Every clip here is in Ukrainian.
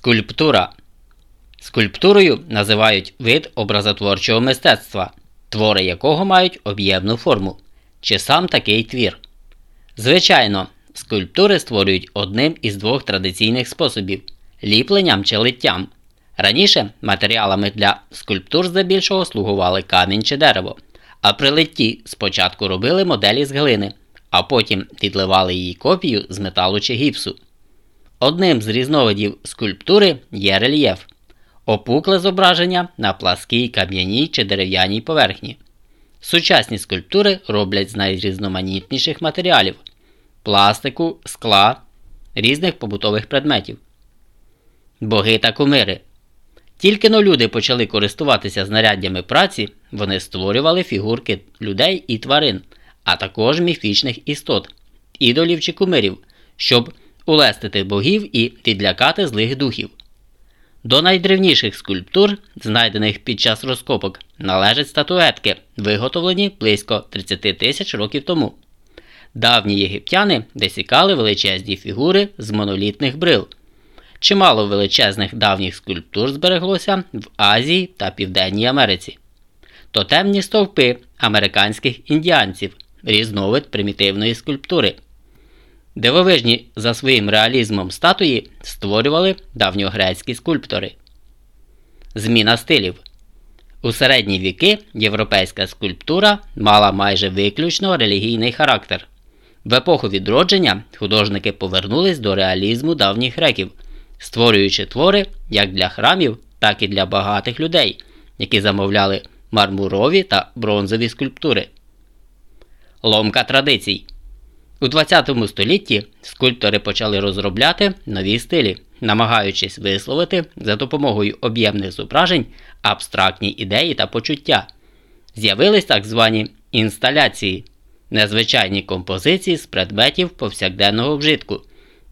Скульптура. Скульптурою називають вид образотворчого мистецтва, твори якого мають об'ємну форму, чи сам такий твір. Звичайно, скульптури створюють одним із двох традиційних способів ліпленням чи литтям. Раніше матеріалами для скульптур здебільшого слугували камінь чи дерево, а при литті спочатку робили моделі з глини, а потім відливали її копію з металу чи гіпсу. Одним з різновидів скульптури є рельєф, опукле зображення на пласкій кам'яній чи дерев'яній поверхні. Сучасні скульптури роблять з найрізноманітніших матеріалів пластику, скла, різних побутових предметів. Боги та кумири. Тільки но люди почали користуватися знаряддями праці, вони створювали фігурки людей і тварин, а також міфічних істот, ідолів чи кумирів, щоб улестити богів і відлякати злих духів. До найдревніших скульптур, знайдених під час розкопок, належать статуетки, виготовлені близько 30 тисяч років тому. Давні єгиптяни висікали величезні фігури з монолітних брил. Чимало величезних давніх скульптур збереглося в Азії та Південній Америці. Тотемні стовпи американських індіанців, різновид примітивної скульптури. Дивовижні за своїм реалізмом статуї створювали давньогрецькі скульптори. Зміна стилів. У середні віки європейська скульптура мала майже виключно релігійний характер. В епоху відродження художники повернулись до реалізму давніх греків, створюючи твори як для храмів, так і для багатих людей, які замовляли мармурові та бронзові скульптури. Ломка традицій. У ХХ столітті скульптори почали розробляти нові стилі, намагаючись висловити за допомогою об'ємних зображень абстрактні ідеї та почуття. З'явились так звані інсталяції, незвичайні композиції з предметів повсякденного вжитку,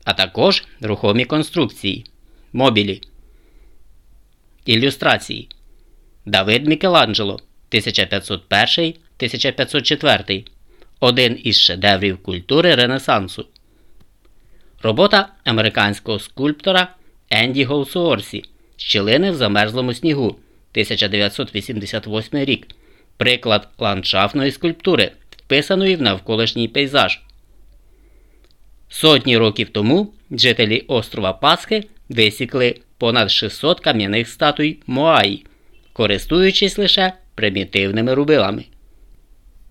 а також рухомі конструкції, мобілі. Ілюстрації Давид Мікеланджело 1501 1504 один із шедеврів культури Ренесансу. Робота американського скульптора Енді Гоусуорсі Щілини в замерзлому снігу 1988 рік. Приклад ландшафтної скульптури, вписаної в навколишній пейзаж. Сотні років тому жителі острова Пасхи висікли понад 600 кам'яних статуй Моаї, користуючись лише примітивними рубилами.